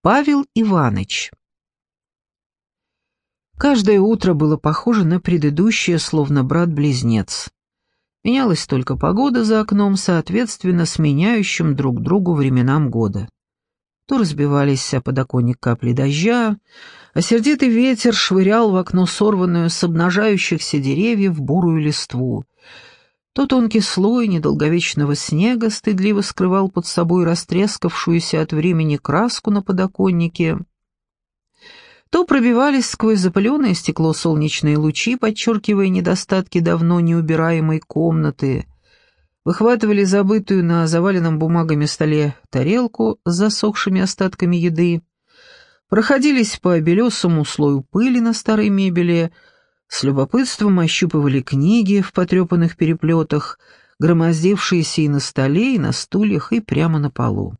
Павел Иваныч. Каждое утро было похоже на предыдущее, словно брат-близнец. Менялась только погода за окном, соответственно, сменяющим друг другу временам года. То разбивались о подоконник капли дождя, а сердитый ветер швырял в окно сорванную с обнажающихся деревьев бурую листву. То тонкий слой недолговечного снега стыдливо скрывал под собой растрескавшуюся от времени краску на подоконнике, то пробивались сквозь запыленное стекло солнечные лучи, подчеркивая недостатки давно неубираемой комнаты, выхватывали забытую на заваленном бумагами столе тарелку с засохшими остатками еды, проходились по белесому слою пыли на старой мебели, с любопытством ощупывали книги в потрепанных переплетах, громоздившиеся и на столе, и на стульях, и прямо на полу.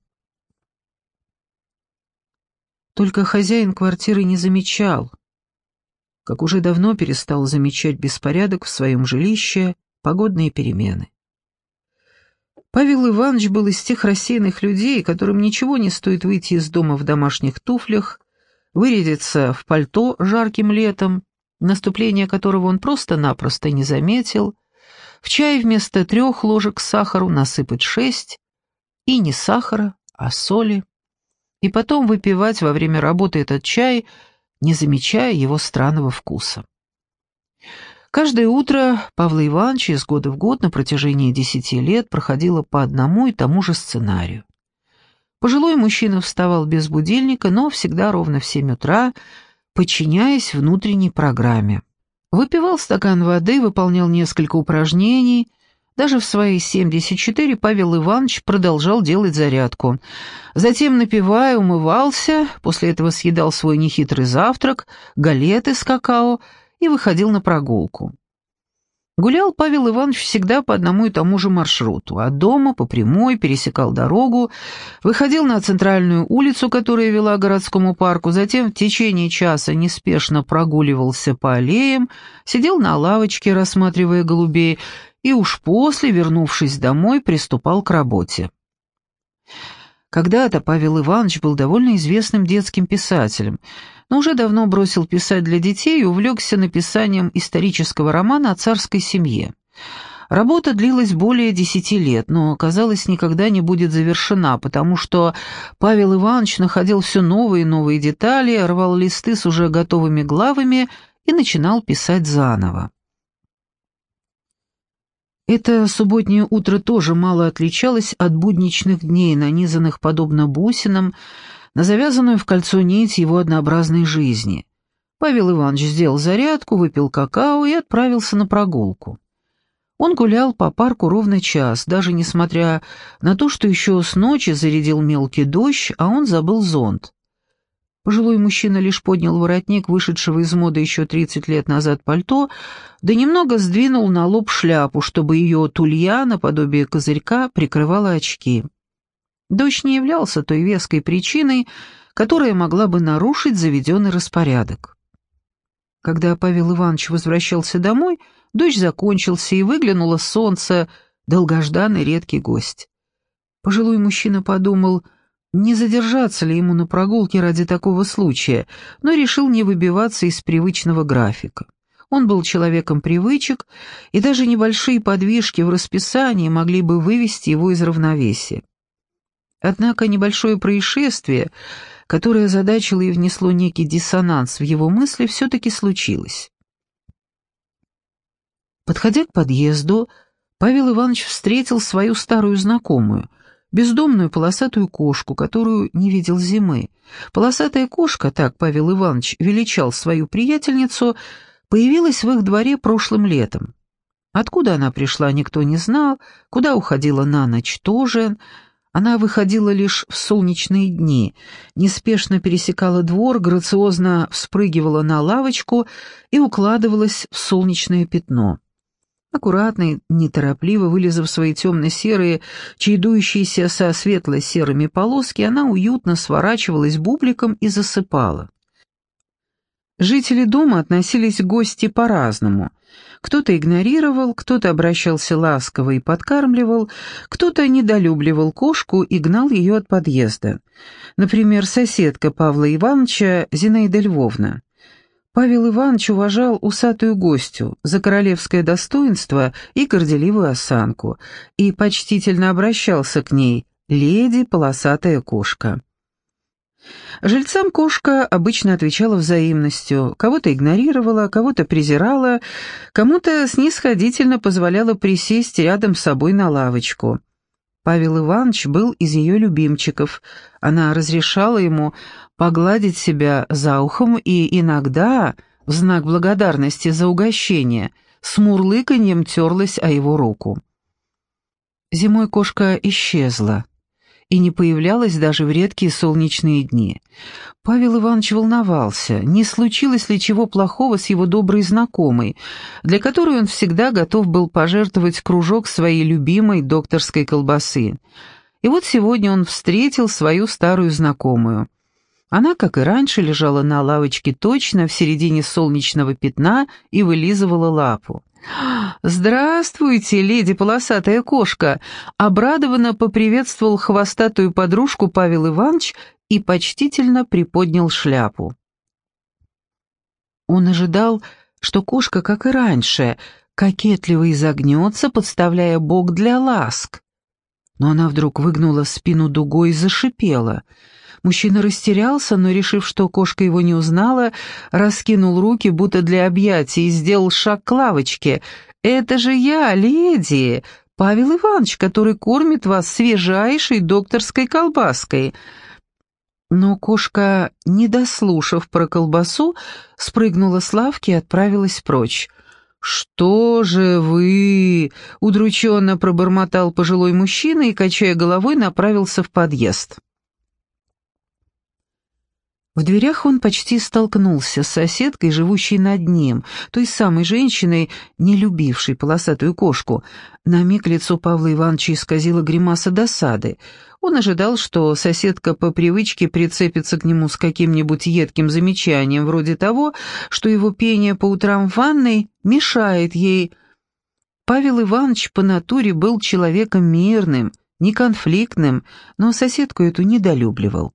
Только хозяин квартиры не замечал, как уже давно перестал замечать беспорядок в своем жилище, погодные перемены. Павел Иванович был из тех рассеянных людей, которым ничего не стоит выйти из дома в домашних туфлях, вырядиться в пальто жарким летом, наступление которого он просто-напросто не заметил, в чай вместо трех ложек сахару насыпать шесть, и не сахара, а соли и потом выпивать во время работы этот чай, не замечая его странного вкуса. Каждое утро Павла Ивановича из года в год на протяжении десяти лет проходило по одному и тому же сценарию. Пожилой мужчина вставал без будильника, но всегда ровно в семь утра, подчиняясь внутренней программе. Выпивал стакан воды, выполнял несколько упражнений, даже в свои 74 Павел Иванович продолжал делать зарядку. Затем, напивая, умывался, после этого съедал свой нехитрый завтрак, галеты с какао и выходил на прогулку. Гулял Павел Иванович всегда по одному и тому же маршруту. От дома по прямой пересекал дорогу, выходил на центральную улицу, которая вела к городскому парку, затем в течение часа неспешно прогуливался по аллеям, сидел на лавочке, рассматривая голубей, и уж после, вернувшись домой, приступал к работе. Когда-то Павел Иванович был довольно известным детским писателем, но уже давно бросил писать для детей и увлекся написанием исторического романа о царской семье. Работа длилась более десяти лет, но, казалось, никогда не будет завершена, потому что Павел Иванович находил все новые и новые детали, рвал листы с уже готовыми главами и начинал писать заново. Это субботнее утро тоже мало отличалось от будничных дней, нанизанных подобно бусинам, на завязанную в кольцо нить его однообразной жизни. Павел Иванович сделал зарядку, выпил какао и отправился на прогулку. Он гулял по парку ровно час, даже несмотря на то, что еще с ночи зарядил мелкий дождь, а он забыл зонт. Пожилой мужчина лишь поднял воротник, вышедшего из моды еще 30 лет назад пальто, да немного сдвинул на лоб шляпу, чтобы ее тулья, наподобие козырька, прикрывала очки. Дождь не являлся той веской причиной, которая могла бы нарушить заведенный распорядок. Когда Павел Иванович возвращался домой, дождь закончился, и выглянуло солнце, долгожданный редкий гость. Пожилой мужчина подумал — не задержаться ли ему на прогулке ради такого случая, но решил не выбиваться из привычного графика. Он был человеком привычек, и даже небольшие подвижки в расписании могли бы вывести его из равновесия. Однако небольшое происшествие, которое озадачило и внесло некий диссонанс в его мысли, все-таки случилось. Подходя к подъезду, Павел Иванович встретил свою старую знакомую, бездомную полосатую кошку, которую не видел зимы. Полосатая кошка, так Павел Иванович величал свою приятельницу, появилась в их дворе прошлым летом. Откуда она пришла, никто не знал, куда уходила на ночь тоже. Она выходила лишь в солнечные дни, неспешно пересекала двор, грациозно вспрыгивала на лавочку и укладывалась в солнечное пятно. Аккуратно и неторопливо вылезав свои темно-серые, чередующиеся со светло-серыми полоски, она уютно сворачивалась бубликом и засыпала. Жители дома относились к гости по-разному. Кто-то игнорировал, кто-то обращался ласково и подкармливал, кто-то недолюбливал кошку и гнал ее от подъезда. Например, соседка Павла Ивановича Зинаида Львовна. Павел Иванович уважал усатую гостью за королевское достоинство и горделивую осанку и почтительно обращался к ней «леди полосатая кошка». Жильцам кошка обычно отвечала взаимностью, кого-то игнорировала, кого-то презирала, кому-то снисходительно позволяла присесть рядом с собой на лавочку. Павел Иванович был из ее любимчиков. Она разрешала ему погладить себя за ухом и иногда, в знак благодарности за угощение, с мурлыканьем терлась о его руку. Зимой кошка исчезла и не появлялась даже в редкие солнечные дни. Павел Иванович волновался, не случилось ли чего плохого с его доброй знакомой, для которой он всегда готов был пожертвовать кружок своей любимой докторской колбасы. И вот сегодня он встретил свою старую знакомую. Она, как и раньше, лежала на лавочке точно в середине солнечного пятна и вылизывала лапу. «Здравствуйте, леди полосатая кошка!» Обрадованно поприветствовал хвостатую подружку Павел Иванович и почтительно приподнял шляпу. Он ожидал, что кошка, как и раньше, кокетливо изогнется, подставляя бок для ласк. Но она вдруг выгнула спину дугой и зашипела — Мужчина растерялся, но, решив, что кошка его не узнала, раскинул руки, будто для объятий, и сделал шаг к лавочке. «Это же я, леди! Павел Иванович, который кормит вас свежайшей докторской колбаской!» Но кошка, не дослушав про колбасу, спрыгнула с лавки и отправилась прочь. «Что же вы?» — удрученно пробормотал пожилой мужчина и, качая головой, направился в подъезд. В дверях он почти столкнулся с соседкой, живущей над ним, той самой женщиной, не любившей полосатую кошку. На миг лицо Павла Ивановича исказило гримаса досады. Он ожидал, что соседка по привычке прицепится к нему с каким-нибудь едким замечанием, вроде того, что его пение по утрам в ванной мешает ей. Павел Иванович по натуре был человеком мирным, неконфликтным, но соседку эту недолюбливал.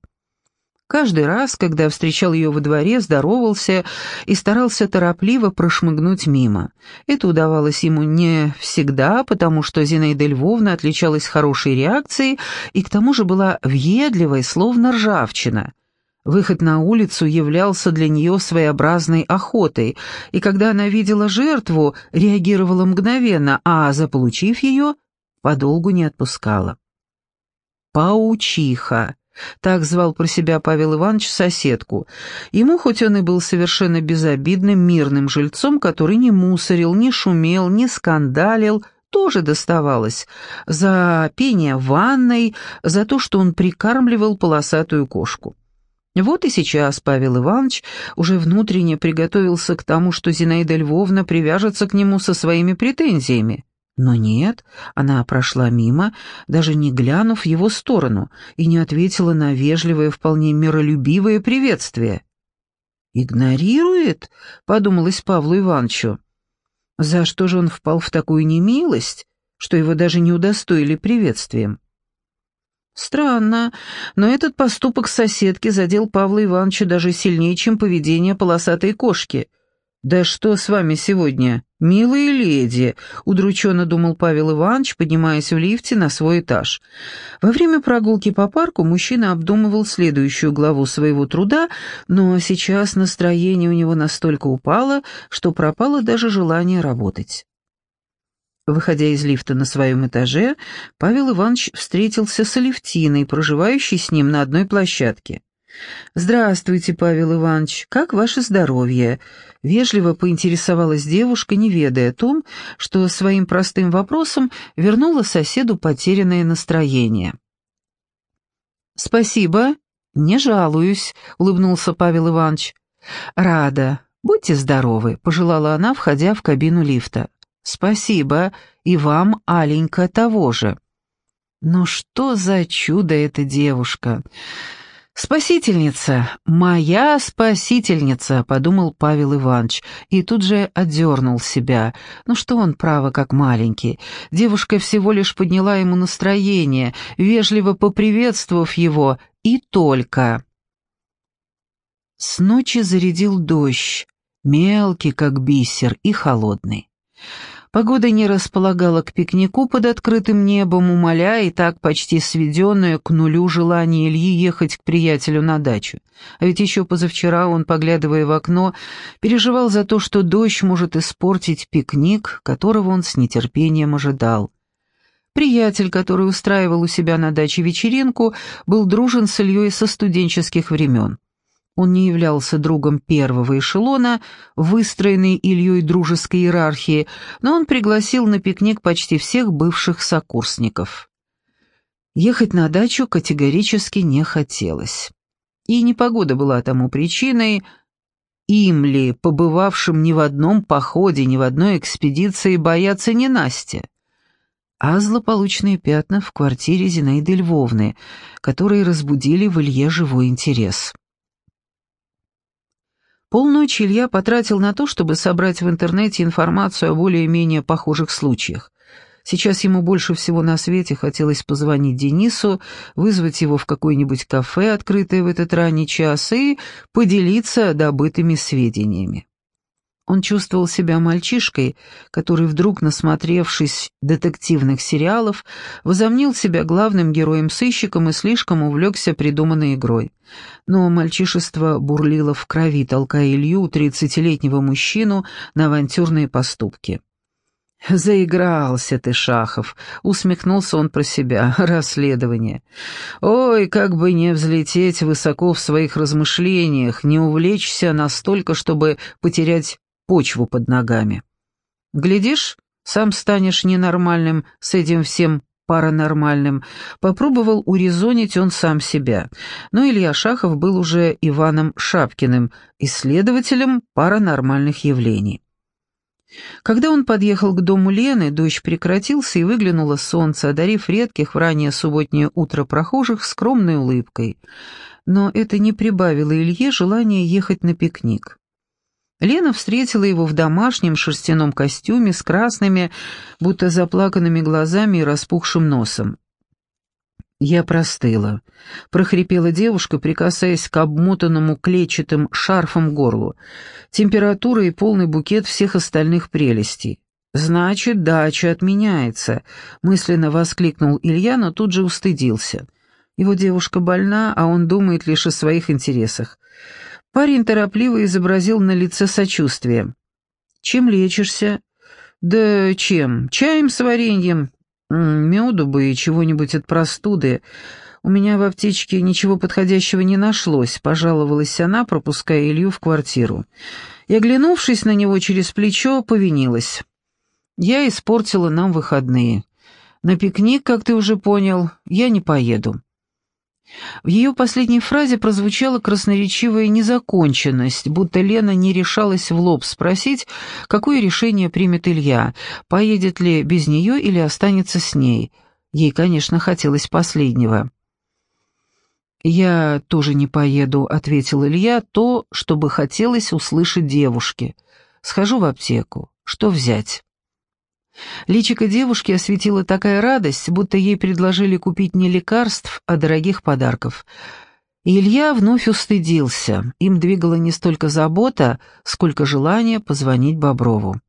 Каждый раз, когда встречал ее во дворе, здоровался и старался торопливо прошмыгнуть мимо. Это удавалось ему не всегда, потому что Зинаида Львовна отличалась хорошей реакцией и к тому же была въедливой, словно ржавчина. Выход на улицу являлся для нее своеобразной охотой, и когда она видела жертву, реагировала мгновенно, а, заполучив ее, подолгу не отпускала. «Паучиха», так звал про себя Павел Иванович соседку. Ему, хоть он и был совершенно безобидным, мирным жильцом, который не мусорил, не шумел, не скандалил, тоже доставалось. За пение ванной, за то, что он прикармливал полосатую кошку. Вот и сейчас Павел Иванович уже внутренне приготовился к тому, что Зинаида Львовна привяжется к нему со своими претензиями. Но нет, она прошла мимо, даже не глянув в его сторону, и не ответила на вежливое, вполне миролюбивое приветствие. «Игнорирует?» — подумалось Павлу Ивановичу. «За что же он впал в такую немилость, что его даже не удостоили приветствием?» Странно, но этот поступок соседки задел Павла Ивановича даже сильнее, чем поведение полосатой кошки — «Да что с вами сегодня, милые леди?» — удрученно думал Павел Иванович, поднимаясь в лифте на свой этаж. Во время прогулки по парку мужчина обдумывал следующую главу своего труда, но сейчас настроение у него настолько упало, что пропало даже желание работать. Выходя из лифта на своем этаже, Павел Иванович встретился с Алевтиной, проживающей с ним на одной площадке. «Здравствуйте, Павел Иванович, как ваше здоровье?» Вежливо поинтересовалась девушка, не ведая о том, что своим простым вопросом вернула соседу потерянное настроение. «Спасибо, не жалуюсь», — улыбнулся Павел Иванович. «Рада. Будьте здоровы», — пожелала она, входя в кабину лифта. «Спасибо, и вам, Аленька, того же». «Но что за чудо эта девушка!» «Спасительница! Моя спасительница!» — подумал Павел Иванович, и тут же отдернул себя. Ну что он, право, как маленький. Девушка всего лишь подняла ему настроение, вежливо поприветствовав его, и только. С ночи зарядил дождь, мелкий, как бисер, и холодный. Погода не располагала к пикнику под открытым небом, умоляя и так почти сведенное к нулю желание Ильи ехать к приятелю на дачу. А ведь еще позавчера он, поглядывая в окно, переживал за то, что дождь может испортить пикник, которого он с нетерпением ожидал. Приятель, который устраивал у себя на даче вечеринку, был дружен с Ильей со студенческих времен. Он не являлся другом первого эшелона, выстроенной Ильей дружеской иерархии, но он пригласил на пикник почти всех бывших сокурсников. Ехать на дачу категорически не хотелось. И непогода была тому причиной, им ли, побывавшим ни в одном походе, ни в одной экспедиции, бояться не Настя, а злополучные пятна в квартире Зинаиды Львовны, которые разбудили в Илье живой интерес. Полночь Илья потратил на то, чтобы собрать в интернете информацию о более-менее похожих случаях. Сейчас ему больше всего на свете хотелось позвонить Денису, вызвать его в какое-нибудь кафе, открытое в этот ранний час, и поделиться добытыми сведениями. Он чувствовал себя мальчишкой, который вдруг, насмотревшись детективных сериалов, возомнил себя главным героем-сыщиком и слишком увлекся придуманной игрой. Но мальчишество бурлило в крови, толкая Илью, тридцатилетнего мужчину, на авантюрные поступки. «Заигрался ты, Шахов», — усмехнулся он про себя. «Расследование. Ой, как бы не взлететь высоко в своих размышлениях, не увлечься настолько, чтобы потерять почву под ногами. Глядишь, сам станешь ненормальным с этим всем паранормальным. Попробовал урезонить он сам себя. Но Илья Шахов был уже Иваном Шапкиным, исследователем паранормальных явлений. Когда он подъехал к дому Лены, дождь прекратился и выглянуло солнце, одарив редких в раннее субботнее утро прохожих скромной улыбкой. Но это не прибавило Илье желания ехать на пикник. Лена встретила его в домашнем шерстяном костюме с красными, будто заплаканными глазами и распухшим носом. «Я простыла», — прохрипела девушка, прикасаясь к обмотанному клетчатым шарфом горлу. «Температура и полный букет всех остальных прелестей». «Значит, дача отменяется», — мысленно воскликнул Илья, но тут же устыдился. Его девушка больна, а он думает лишь о своих интересах. Парень торопливо изобразил на лице сочувствие. «Чем лечишься?» «Да чем? Чаем с вареньем. Меду бы и чего-нибудь от простуды. У меня в аптечке ничего подходящего не нашлось», — пожаловалась она, пропуская Илью в квартиру. И, оглянувшись на него через плечо, повинилась. «Я испортила нам выходные. На пикник, как ты уже понял, я не поеду». В ее последней фразе прозвучала красноречивая незаконченность, будто Лена не решалась в лоб спросить, какое решение примет Илья, поедет ли без нее или останется с ней. Ей, конечно, хотелось последнего. «Я тоже не поеду», — ответил Илья, — «то, что бы хотелось услышать девушке. Схожу в аптеку. Что взять?» Личико девушки осветила такая радость, будто ей предложили купить не лекарств, а дорогих подарков. Илья вновь устыдился. Им двигала не столько забота, сколько желание позвонить Боброву.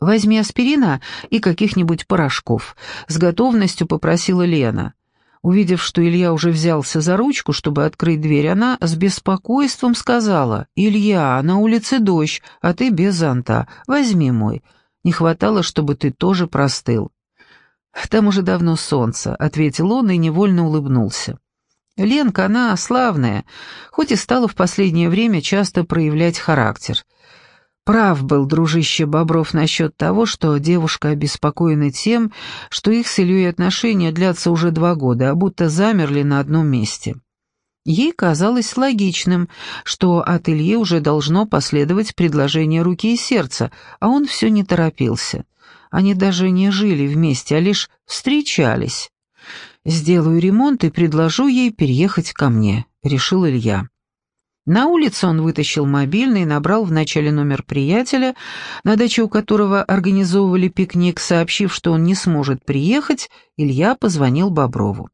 «Возьми аспирина и каких-нибудь порошков», — с готовностью попросила Лена. Увидев, что Илья уже взялся за ручку, чтобы открыть дверь, она с беспокойством сказала, «Илья, на улице дождь, а ты без зонта. Возьми мой. Не хватало, чтобы ты тоже простыл». «Там уже давно солнце», — ответил он и невольно улыбнулся. Ленка, она славная, хоть и стала в последнее время часто проявлять характер. Прав был дружище Бобров насчет того, что девушка обеспокоена тем, что их с Ильей отношения длятся уже два года, а будто замерли на одном месте. Ей казалось логичным, что от Ильи уже должно последовать предложение руки и сердца, а он все не торопился. Они даже не жили вместе, а лишь встречались. «Сделаю ремонт и предложу ей переехать ко мне», — решил Илья. На улице он вытащил мобильный и набрал в начале номер приятеля, на даче у которого организовывали пикник, сообщив, что он не сможет приехать, Илья позвонил Боброву.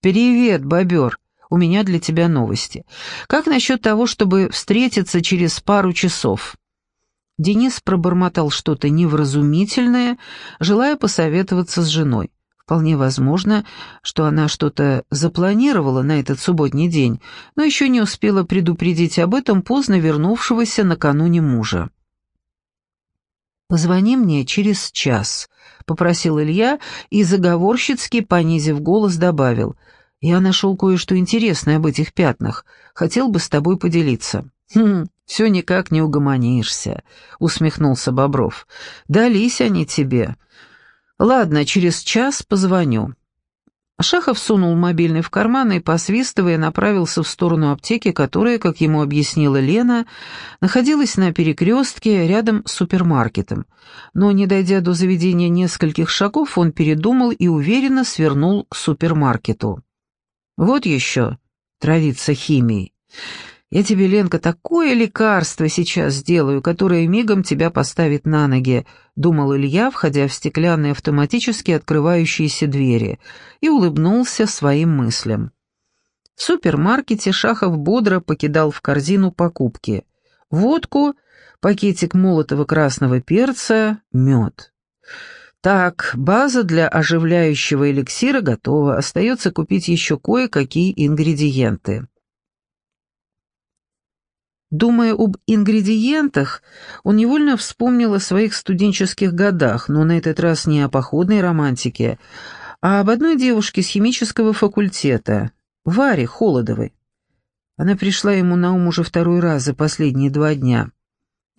«Привет, бобер, у меня для тебя новости. Как насчет того, чтобы встретиться через пару часов?» Денис пробормотал что-то невразумительное, желая посоветоваться с женой. Вполне возможно, что она что-то запланировала на этот субботний день, но еще не успела предупредить об этом поздно вернувшегося накануне мужа. «Позвони мне через час», — попросил Илья и, заговорщицки, понизив голос, добавил. «Я нашел кое-что интересное об этих пятнах. Хотел бы с тобой поделиться». «Хм, все никак не угомонишься», — усмехнулся Бобров. «Дались они тебе. «Ладно, через час позвоню». Шахов сунул мобильный в карман и, посвистывая, направился в сторону аптеки, которая, как ему объяснила Лена, находилась на перекрестке рядом с супермаркетом. Но, не дойдя до заведения нескольких шагов, он передумал и уверенно свернул к супермаркету. «Вот еще травиться химией. Я тебе, Ленка, такое лекарство сейчас сделаю, которое мигом тебя поставит на ноги», — думал Илья, входя в стеклянные автоматически открывающиеся двери, и улыбнулся своим мыслям. В супермаркете Шахов бодро покидал в корзину покупки. Водку, пакетик молотого красного перца, мед. Так, база для оживляющего эликсира готова, остается купить еще кое-какие ингредиенты. Думая об ингредиентах, он невольно вспомнил о своих студенческих годах, но на этот раз не о походной романтике, а об одной девушке с химического факультета, Варе Холодовой. Она пришла ему на ум уже второй раз за последние два дня.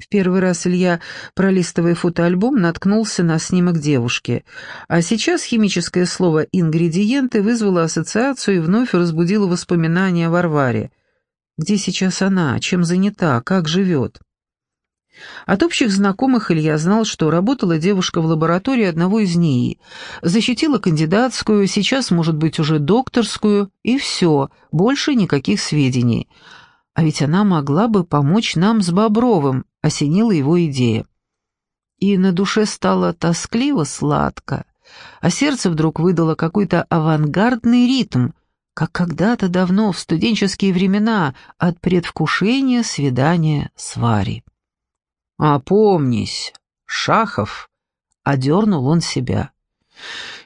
В первый раз Илья, пролистывая фотоальбом, наткнулся на снимок девушки, а сейчас химическое слово «ингредиенты» вызвало ассоциацию и вновь разбудило воспоминания о Варваре – где сейчас она, чем занята, как живет? От общих знакомых Илья знал, что работала девушка в лаборатории одного из НИИ, защитила кандидатскую, сейчас, может быть, уже докторскую, и все, больше никаких сведений. А ведь она могла бы помочь нам с Бобровым, осенила его идея. И на душе стало тоскливо сладко, а сердце вдруг выдало какой-то авангардный ритм — как когда-то давно, в студенческие времена, от предвкушения свидания с Варей. «Опомнись, Шахов!» — одернул он себя.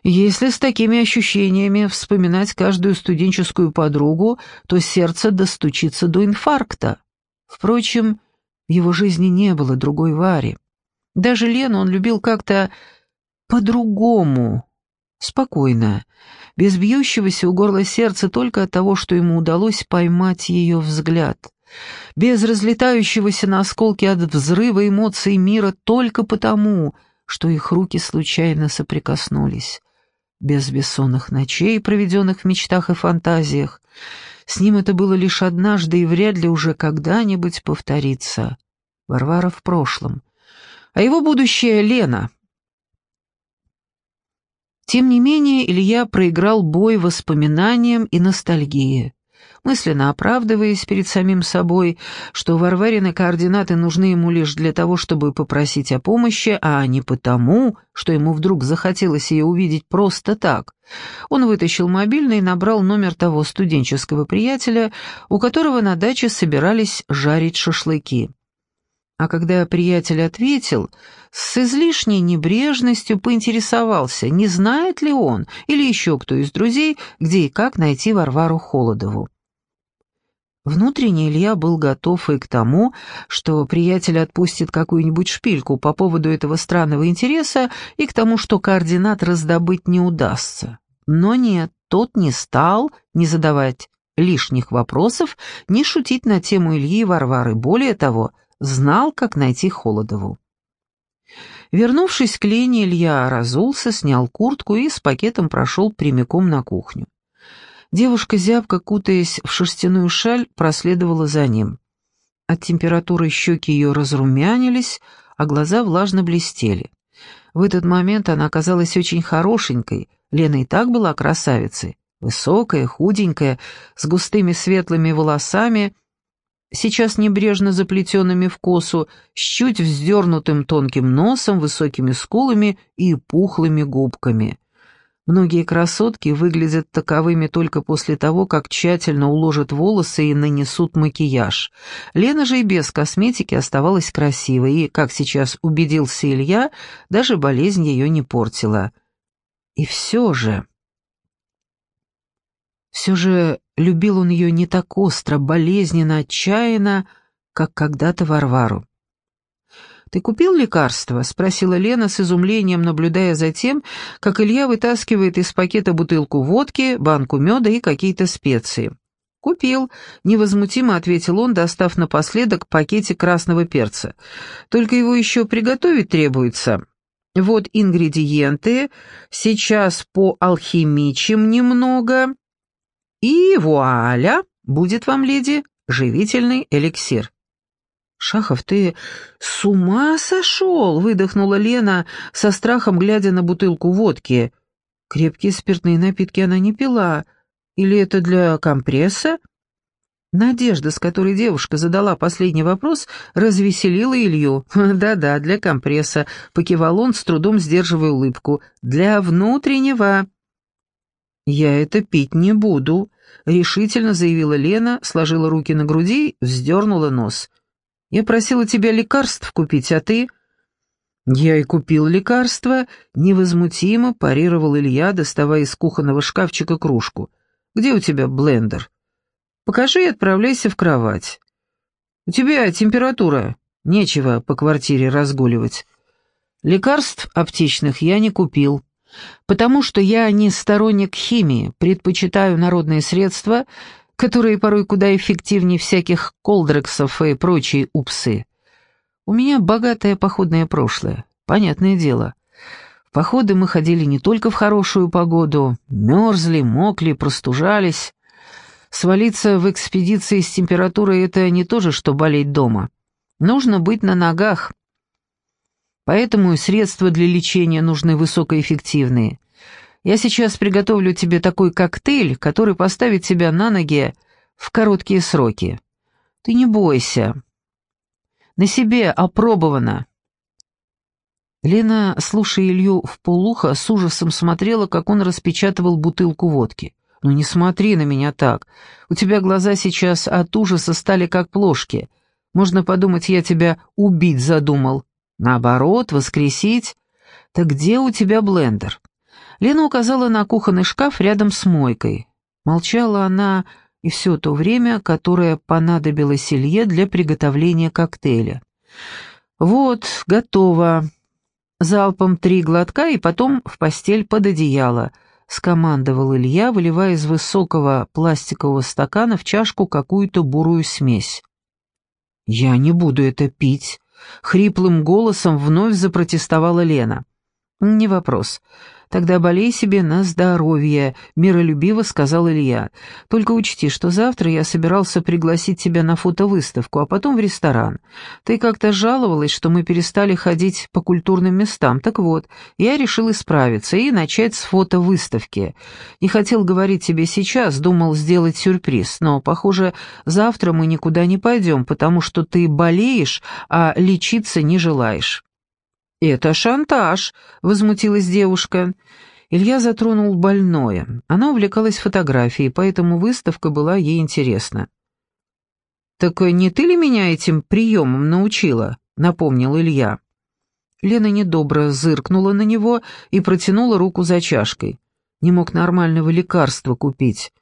«Если с такими ощущениями вспоминать каждую студенческую подругу, то сердце достучится до инфаркта. Впрочем, в его жизни не было другой Вари. Даже Лену он любил как-то по-другому, спокойно, без бьющегося у горла сердца только от того, что ему удалось поймать ее взгляд, без разлетающегося на осколки от взрыва эмоций мира только потому, что их руки случайно соприкоснулись, без бессонных ночей, проведенных в мечтах и фантазиях. С ним это было лишь однажды и вряд ли уже когда-нибудь повторится. Варвара в прошлом. А его будущее — Лена — тем не менее, Илья проиграл бой воспоминаниям и ностальгии, мысленно оправдываясь перед самим собой, что Варварины координаты нужны ему лишь для того, чтобы попросить о помощи, а не потому, что ему вдруг захотелось ее увидеть просто так. Он вытащил мобильный и набрал номер того студенческого приятеля, у которого на даче собирались жарить шашлыки. А когда приятель ответил, с излишней небрежностью поинтересовался, не знает ли он или еще кто из друзей, где и как найти Варвару Холодову. Внутренне Илья был готов и к тому, что приятель отпустит какую-нибудь шпильку по поводу этого странного интереса, и к тому, что координат раздобыть не удастся. Но нет, тот не стал не задавать лишних вопросов, не шутить на тему Ильи и Варвары. Более того, знал, как найти Холодову. Вернувшись к Лене, Илья разулся, снял куртку и с пакетом прошел прямиком на кухню. Девушка, зябко кутаясь в шерстяную шаль, проследовала за ним. От температуры щеки ее разрумянились, а глаза влажно блестели. В этот момент она оказалась очень хорошенькой, Лена и так была красавицей, высокая, худенькая, с густыми светлыми волосами, сейчас небрежно заплетенными в косу, с чуть вздернутым тонким носом, высокими скулами и пухлыми губками. Многие красотки выглядят таковыми только после того, как тщательно уложат волосы и нанесут макияж. Лена же и без косметики оставалась красивой, и, как сейчас убедился Илья, даже болезнь ее не портила. И все же... Все же любил он ее не так остро, болезненно, отчаянно, как когда-то Варвару. «Ты купил лекарство?» — спросила Лена с изумлением, наблюдая за тем, как Илья вытаскивает из пакета бутылку водки, банку меда и какие-то специи. «Купил», — невозмутимо ответил он, достав напоследок пакетик красного перца. «Только его еще приготовить требуется. Вот ингредиенты, сейчас поалхимичим немного, и вуаля, будет вам, леди, живительный эликсир». «Шахов, ты с ума сошел?» — выдохнула Лена, со страхом глядя на бутылку водки. Крепкие спиртные напитки она не пила. Или это для компресса? Надежда, с которой девушка задала последний вопрос, развеселила Илью. «Да-да, для компресса», — покивал он, с трудом сдерживая улыбку. «Для внутреннего». «Я это пить не буду», — решительно заявила Лена, сложила руки на груди, вздернула нос. Я просила тебя лекарств купить, а ты...» «Я и купил лекарства», — невозмутимо парировал Илья, доставая из кухонного шкафчика кружку. «Где у тебя блендер?» «Покажи и отправляйся в кровать». «У тебя температура. Нечего по квартире разгуливать». «Лекарств аптечных я не купил, потому что я не сторонник химии, предпочитаю народные средства, которые порой куда эффективнее всяких колдрексов и прочей упсы. У меня богатое походное прошлое, понятное дело. В походы мы ходили не только в хорошую погоду, мерзли, мокли, простужались. Свалиться в экспедиции с температурой — это не то же, что болеть дома. Нужно быть на ногах. Поэтому и средства для лечения нужны высокоэффективные. Я сейчас приготовлю тебе такой коктейль, который поставит тебя на ноги в короткие сроки. Ты не бойся. На себе опробовано». Лена, слушая Илью в полухо, с ужасом смотрела, как он распечатывал бутылку водки. «Ну не смотри на меня так. У тебя глаза сейчас от ужаса стали как плошки. Можно подумать, я тебя убить задумал. Наоборот, воскресить. Так где у тебя блендер?» Лена указала на кухонный шкаф рядом с мойкой. Молчала она и все то время, которое понадобилось Илье для приготовления коктейля. «Вот, готово. Залпом три глотка и потом в постель под одеяло», — скомандовал Илья, выливая из высокого пластикового стакана в чашку какую-то бурую смесь. «Я не буду это пить», — хриплым голосом вновь запротестовала Лена. «Не вопрос. Тогда болей себе на здоровье», — миролюбиво сказал Илья. «Только учти, что завтра я собирался пригласить тебя на фотовыставку, а потом в ресторан. Ты как-то жаловалась, что мы перестали ходить по культурным местам. Так вот, я решил исправиться и начать с фотовыставки. Не хотел говорить тебе сейчас, думал сделать сюрприз, но, похоже, завтра мы никуда не пойдем, потому что ты болеешь, а лечиться не желаешь». «Это шантаж», — возмутилась девушка. Илья затронул больное. Она увлекалась фотографией, поэтому выставка была ей интересна. «Так не ты ли меня этим приемом научила?» — напомнил Илья. Лена недобро зыркнула на него и протянула руку за чашкой. Не мог нормального лекарства купить.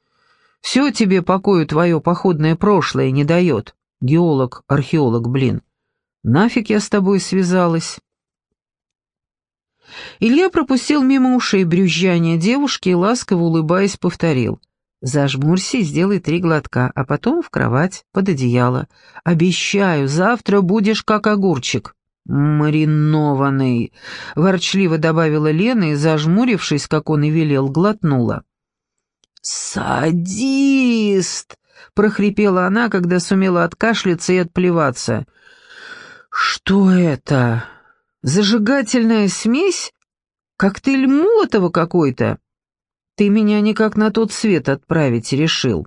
«Все тебе покою твое походное прошлое не дает. Геолог, археолог, блин. Нафиг я с тобой связалась?» Илья пропустил мимо ушей брюзжание девушки и, ласково улыбаясь, повторил. «Зажмурься и сделай три глотка, а потом в кровать, под одеяло. Обещаю, завтра будешь как огурчик». «Маринованный», — ворчливо добавила Лена и, зажмурившись, как он и велел, глотнула. «Садист!» — прохрипела она, когда сумела откашляться и отплеваться. «Что это?» Зажигательная смесь? Коктейль Молотова какой-то? Ты меня никак на тот свет отправить решил».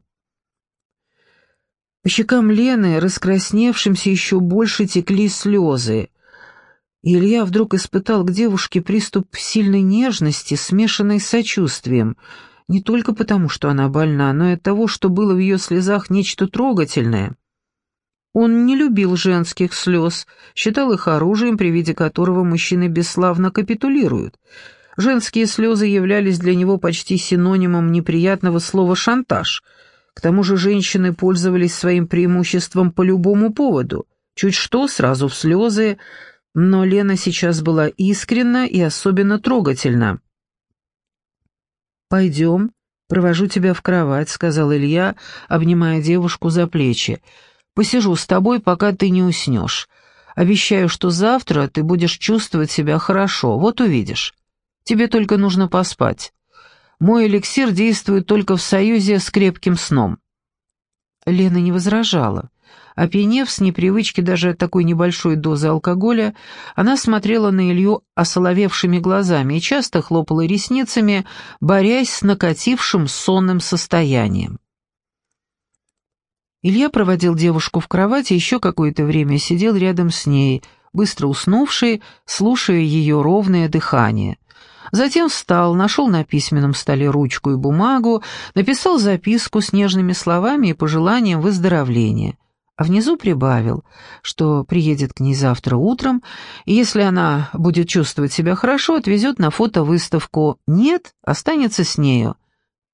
По щекам Лены, раскрасневшимся еще больше, текли слезы. Илья вдруг испытал к девушке приступ сильной нежности, смешанной с сочувствием, не только потому, что она больна, но и от того, что было в ее слезах нечто трогательное. Он не любил женских слез, считал их оружием, при виде которого мужчины бесславно капитулируют. Женские слезы являлись для него почти синонимом неприятного слова «шантаж», к тому же женщины пользовались своим преимуществом по любому поводу. Чуть что, сразу в слезы, но Лена сейчас была искренна и особенно трогательна. «Пойдем, провожу тебя в кровать», — сказал Илья, обнимая девушку за плечи. «Посижу с тобой, пока ты не уснешь. Обещаю, что завтра ты будешь чувствовать себя хорошо, вот увидишь. Тебе только нужно поспать». Мой эликсир действует только в союзе с крепким сном». Лена не возражала. Опьянев с непривычки даже от такой небольшой дозы алкоголя, она смотрела на Илью осоловевшими глазами и часто хлопала ресницами, борясь с накатившим сонным состоянием. Илья проводил девушку в кровать и еще какое-то время сидел рядом с ней, быстро уснувший, слушая ее ровное дыхание — Затем встал, нашел на письменном столе ручку и бумагу, написал записку с нежными словами и пожеланием выздоровления, а внизу прибавил, что приедет к ней завтра утром, и если она будет чувствовать себя хорошо, отвезет на фотовыставку, нет, останется с нею,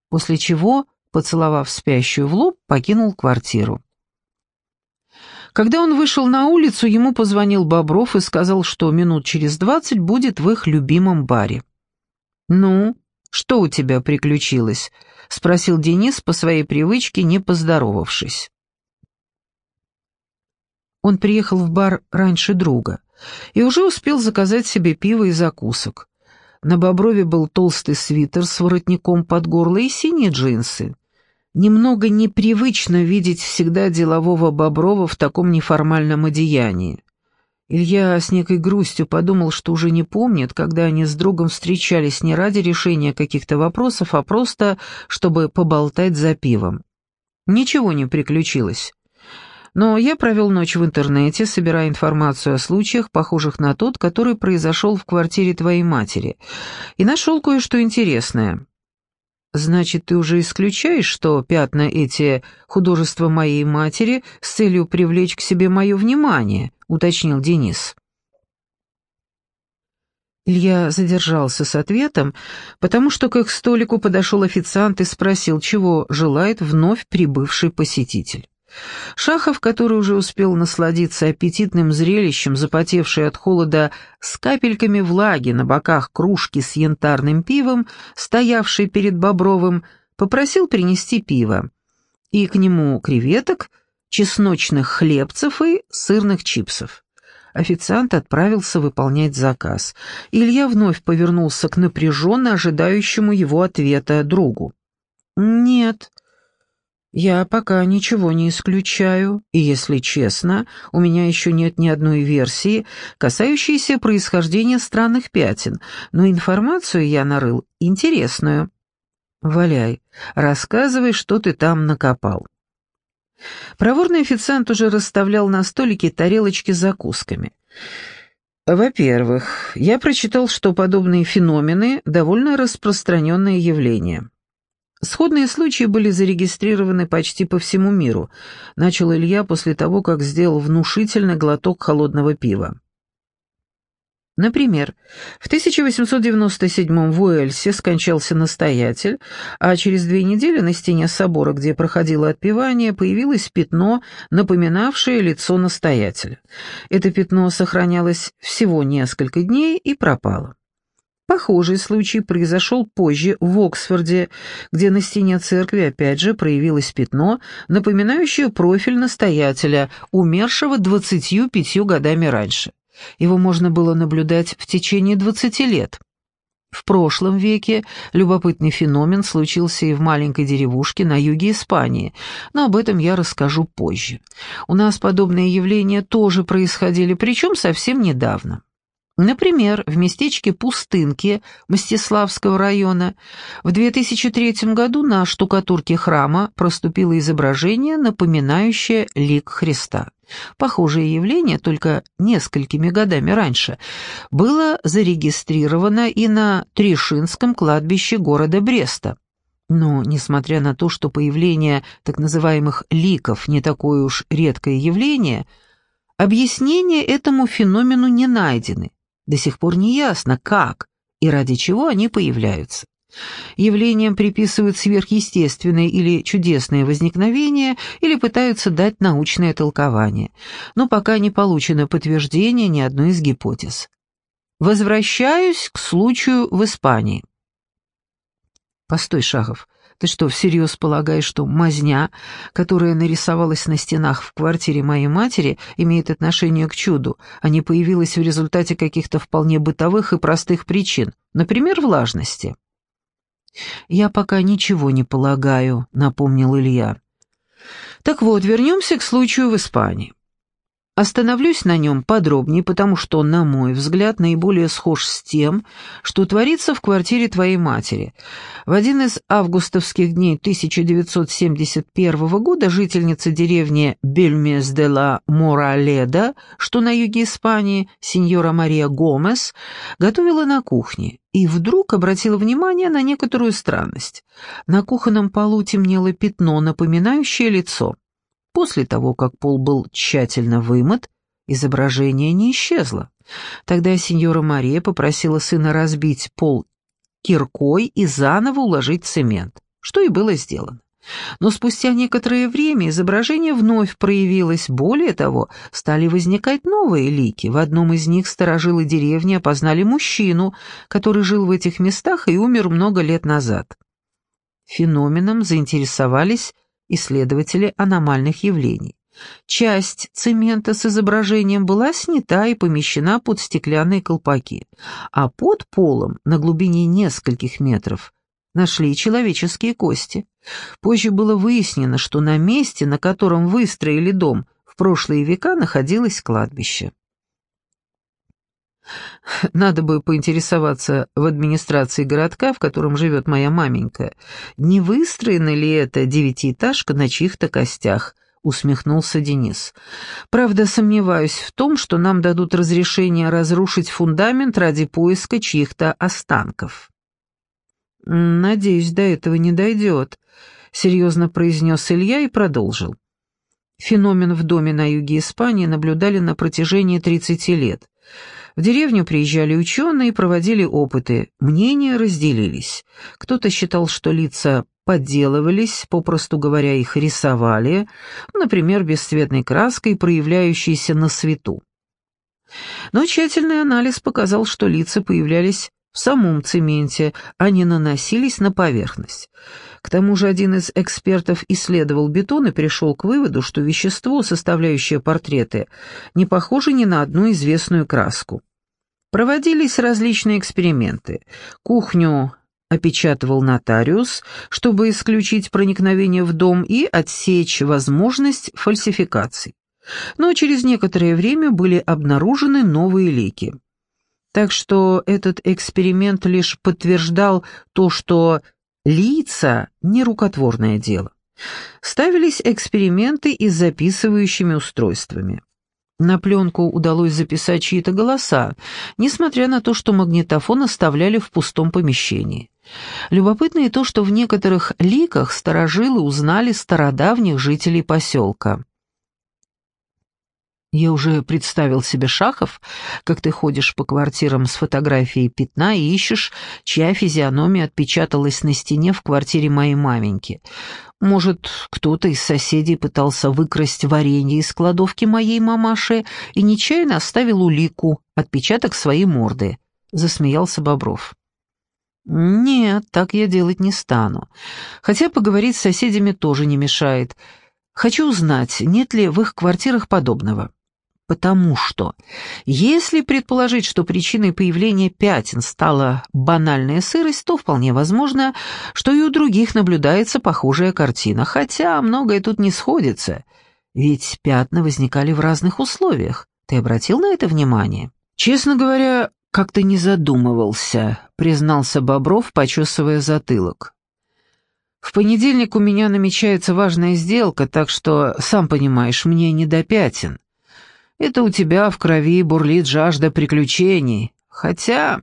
после чего, поцеловав спящую в лоб, покинул квартиру. Когда он вышел на улицу, ему позвонил Бобров и сказал, что минут через двадцать будет в их любимом баре. «Ну, что у тебя приключилось?» — спросил Денис по своей привычке, не поздоровавшись. Он приехал в бар раньше друга и уже успел заказать себе пиво и закусок. На Боброве был толстый свитер с воротником под горло и синие джинсы. Немного непривычно видеть всегда делового Боброва в таком неформальном одеянии. Илья с некой грустью подумал, что уже не помнит, когда они с другом встречались не ради решения каких-то вопросов, а просто, чтобы поболтать за пивом. Ничего не приключилось. Но я провел ночь в интернете, собирая информацию о случаях, похожих на тот, который произошел в квартире твоей матери, и нашел кое-что интересное. «Значит, ты уже исключаешь, что пятна эти — художества моей матери с целью привлечь к себе мое внимание?» — уточнил Денис. Илья задержался с ответом, потому что к их столику подошел официант и спросил, чего желает вновь прибывший посетитель. Шахов, который уже успел насладиться аппетитным зрелищем, запотевший от холода с капельками влаги на боках кружки с янтарным пивом, стоявший перед Бобровым, попросил принести пиво. И к нему креветок, чесночных хлебцев и сырных чипсов. Официант отправился выполнять заказ. Илья вновь повернулся к напряженно ожидающему его ответа другу. «Нет», «Я пока ничего не исключаю, и, если честно, у меня еще нет ни одной версии, касающейся происхождения странных пятен, но информацию я нарыл интересную». «Валяй, рассказывай, что ты там накопал». Проворный официант уже расставлял на столике тарелочки с закусками. «Во-первых, я прочитал, что подобные феномены — довольно распространенное явление». Сходные случаи были зарегистрированы почти по всему миру, начал Илья после того, как сделал внушительный глоток холодного пива. Например, в 1897 в Уэльсе скончался настоятель, а через две недели на стене собора, где проходило отпевание, появилось пятно, напоминавшее лицо настоятеля. Это пятно сохранялось всего несколько дней и пропало. Похожий случай произошел позже в Оксфорде, где на стене церкви опять же проявилось пятно, напоминающее профиль настоятеля, умершего 25 годами раньше. Его можно было наблюдать в течение 20 лет. В прошлом веке любопытный феномен случился и в маленькой деревушке на юге Испании, но об этом я расскажу позже. У нас подобные явления тоже происходили, причем совсем недавно. Например, в местечке Пустынки Мстиславского района в 2003 году на штукатурке храма проступило изображение, напоминающее лик Христа. Похожее явление, только несколькими годами раньше, было зарегистрировано и на Трешинском кладбище города Бреста. Но, несмотря на то, что появление так называемых ликов не такое уж редкое явление, объяснения этому феномену не найдены. До сих пор не ясно, как и ради чего они появляются. Явлениям приписывают сверхъестественное или чудесное возникновение или пытаются дать научное толкование, но пока не получено подтверждение ни одной из гипотез. Возвращаюсь к случаю в Испании. Постой, Шахов, ты что, всерьез полагаешь, что мазня, которая нарисовалась на стенах в квартире моей матери, имеет отношение к чуду, а не появилась в результате каких-то вполне бытовых и простых причин, например, влажности? «Я пока ничего не полагаю», — напомнил Илья. «Так вот, вернемся к случаю в Испании. Остановлюсь на нем подробнее, потому что он, на мой взгляд, наиболее схож с тем, что творится в квартире твоей матери. В один из августовских дней 1971 года жительница деревни Бельмес де ла Мораледа, что на юге Испании, сеньора Мария Гомес, готовила на кухне и вдруг обратила внимание на некоторую странность. На кухонном полу темнело пятно, напоминающее лицо. После того, как пол был тщательно вымыт, изображение не исчезло. Тогда сеньора Мария попросила сына разбить пол киркой и заново уложить цемент, что и было сделано. Но спустя некоторое время изображение вновь проявилось, более того, стали возникать новые лики. В одном из них сторожилы деревни опознали мужчину, который жил в этих местах и умер много лет назад. Феноменом заинтересовались исследователи аномальных явлений. Часть цемента с изображением была снята и помещена под стеклянные колпаки, а под полом, на глубине нескольких метров, нашли человеческие кости. Позже было выяснено, что на месте, на котором выстроили дом, в прошлые века находилось кладбище. Надо бы поинтересоваться в администрации городка, в котором живет моя маменька, не выстроена ли эта девятиэтажка на чьих-то костях, усмехнулся Денис. Правда, сомневаюсь в том, что нам дадут разрешение разрушить фундамент ради поиска чьих-то останков. Надеюсь, до этого не дойдет, серьезно произнес Илья и продолжил. Феномен в доме на юге Испании наблюдали на протяжении 30 лет. В деревню приезжали ученые и проводили опыты. Мнения разделились. Кто-то считал, что лица подделывались, попросту говоря, их рисовали, например, бесцветной краской, проявляющейся на свету. Но тщательный анализ показал, что лица появлялись в самом цементе, а не наносились на поверхность. К тому же один из экспертов исследовал бетон и пришел к выводу, что вещество, составляющее портреты, не похоже ни на одну известную краску. Проводились различные эксперименты. Кухню опечатывал нотариус, чтобы исключить проникновение в дом и отсечь возможность фальсификаций. Но через некоторое время были обнаружены новые лики. Так что этот эксперимент лишь подтверждал то, что Лица — нерукотворное дело. Ставились эксперименты и с записывающими устройствами. На пленку удалось записать чьи-то голоса, несмотря на то, что магнитофон оставляли в пустом помещении. Любопытно и то, что в некоторых ликах старожилы узнали стародавних жителей поселка. Я уже представил себе Шахов, как ты ходишь по квартирам с фотографией пятна и ищешь, чья физиономия отпечаталась на стене в квартире моей маменьки. Может, кто-то из соседей пытался выкрасть варенье из кладовки моей мамаши и нечаянно оставил улику, отпечаток своей морды. Засмеялся Бобров. «Нет, так я делать не стану. Хотя поговорить с соседями тоже не мешает. Хочу узнать, нет ли в их квартирах подобного». Потому что, если предположить, что причиной появления пятен стала банальная сырость, то вполне возможно, что и у других наблюдается похожая картина, хотя многое тут не сходится. Ведь пятна возникали в разных условиях. Ты обратил на это внимание? Честно говоря, как-то не задумывался, признался Бобров, почесывая затылок. В понедельник у меня намечается важная сделка, так что, сам понимаешь, мне не до пятен. Это у тебя в крови бурлит жажда приключений. Хотя...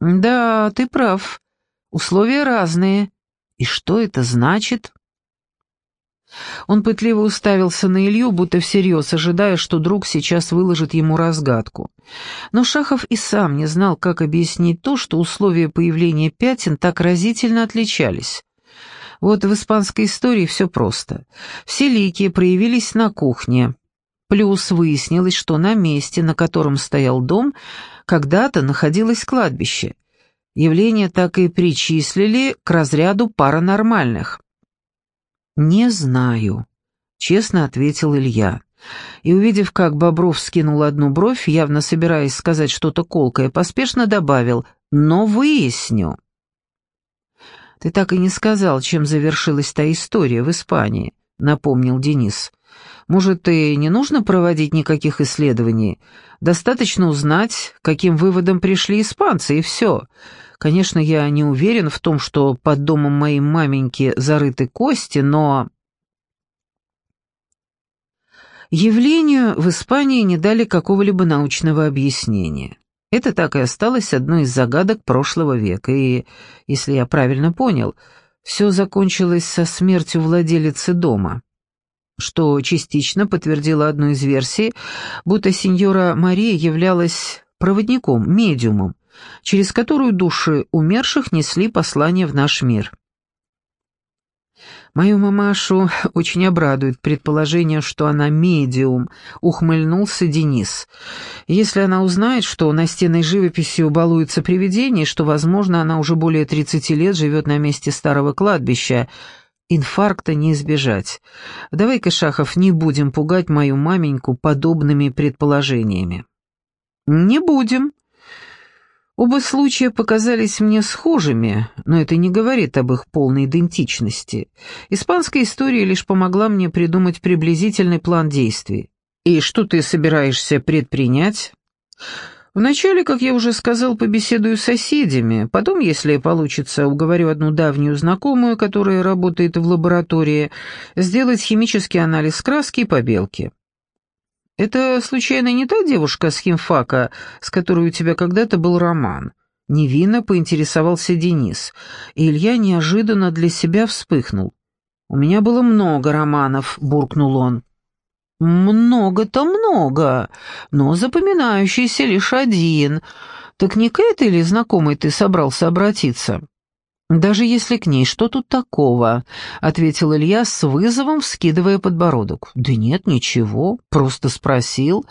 Да, ты прав. Условия разные. И что это значит? Он пытливо уставился на Илью, будто всерьез, ожидая, что друг сейчас выложит ему разгадку. Но Шахов и сам не знал, как объяснить то, что условия появления пятен так разительно отличались. Вот в испанской истории все просто. Все лики проявились на кухне. Плюс выяснилось, что на месте, на котором стоял дом, когда-то находилось кладбище. Явление так и причислили к разряду паранормальных. «Не знаю», — честно ответил Илья. И, увидев, как Бобров скинул одну бровь, явно собираясь сказать что-то колкое, поспешно добавил «но выясню». «Ты так и не сказал, чем завершилась та история в Испании», — напомнил Денис. «Может, и не нужно проводить никаких исследований? Достаточно узнать, каким выводом пришли испанцы, и все. Конечно, я не уверен в том, что под домом моей маменьки зарыты кости, но...» Явлению в Испании не дали какого-либо научного объяснения. Это так и осталось одной из загадок прошлого века, и, если я правильно понял, все закончилось со смертью владелицы дома, что частично подтвердило одну из версий, будто сеньора Мария являлась проводником, медиумом, через которую души умерших несли послание в наш мир. Мою мамашу очень обрадует предположение, что она медиум, ухмыльнулся Денис. Если она узнает, что настенной живописью балуется привидение, что, возможно, она уже более 30 лет живет на месте старого кладбища, инфаркта не избежать. Давай-ка, Шахов, не будем пугать мою маменьку подобными предположениями. «Не будем», Оба случая показались мне схожими, но это не говорит об их полной идентичности. Испанская история лишь помогла мне придумать приблизительный план действий. И что ты собираешься предпринять? Вначале, как я уже сказал, побеседую с соседями, потом, если получится, уговорю одну давнюю знакомую, которая работает в лаборатории, сделать химический анализ краски и побелки. Это, случайно, не та девушка с химфака, с которой у тебя когда-то был роман?» Невинно поинтересовался Денис, и Илья неожиданно для себя вспыхнул. «У меня было много романов», — буркнул он. «Много-то много, но запоминающийся лишь один. Так не к этой ли знакомой ты собрался обратиться?» «Даже если к ней, что тут такого?» — ответил Илья с вызовом, вскидывая подбородок. «Да нет, ничего, просто спросил.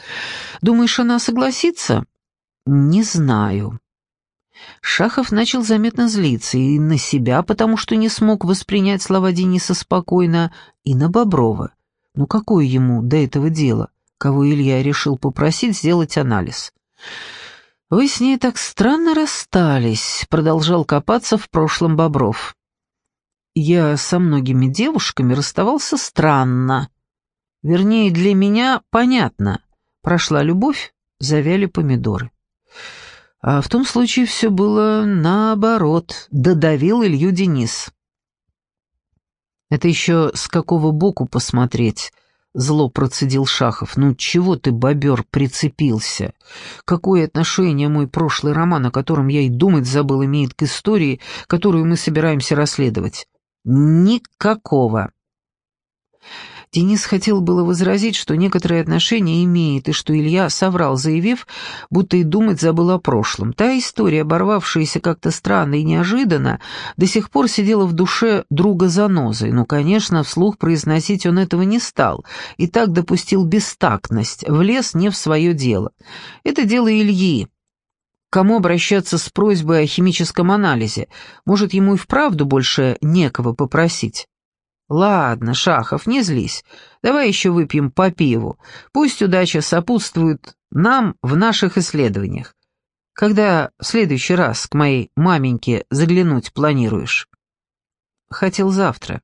Думаешь, она согласится?» «Не знаю». Шахов начал заметно злиться и на себя, потому что не смог воспринять слова Дениса спокойно, и на Боброва. Ну какое ему до этого дело, кого Илья решил попросить сделать анализ? «Вы с ней так странно расстались», — продолжал копаться в прошлом Бобров. «Я со многими девушками расставался странно. Вернее, для меня понятно. Прошла любовь, завяли помидоры. А в том случае все было наоборот, додавил Илью Денис. Это еще с какого боку посмотреть, Зло процедил Шахов. «Ну чего ты, бобер, прицепился? Какое отношение мой прошлый роман, о котором я и думать забыл, имеет к истории, которую мы собираемся расследовать?» «Никакого». Денис хотел было возразить, что некоторые отношения имеет, и что Илья соврал, заявив, будто и думать забыл о прошлом. Та история, оборвавшаяся как-то странно и неожиданно, до сих пор сидела в душе друга занозой, но, конечно, вслух произносить он этого не стал, и так допустил бестактность, влез не в свое дело. Это дело Ильи, кому обращаться с просьбой о химическом анализе. Может, ему и вправду больше некого попросить. «Ладно, Шахов, не злись. Давай еще выпьем по пиву. Пусть удача сопутствует нам в наших исследованиях. Когда в следующий раз к моей маменьке заглянуть планируешь?» Хотел завтра,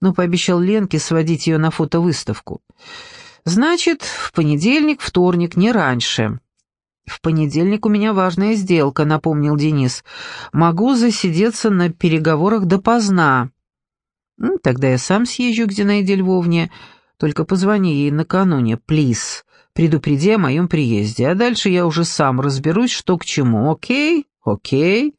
но пообещал Ленке сводить ее на фотовыставку. «Значит, в понедельник, вторник, не раньше». «В понедельник у меня важная сделка», — напомнил Денис. «Могу засидеться на переговорах допоздна». «Тогда я сам съезжу к Зинаиде Львовне. Только позвони ей накануне, плиз. Предупреди о моем приезде, а дальше я уже сам разберусь, что к чему. Окей? Окей?»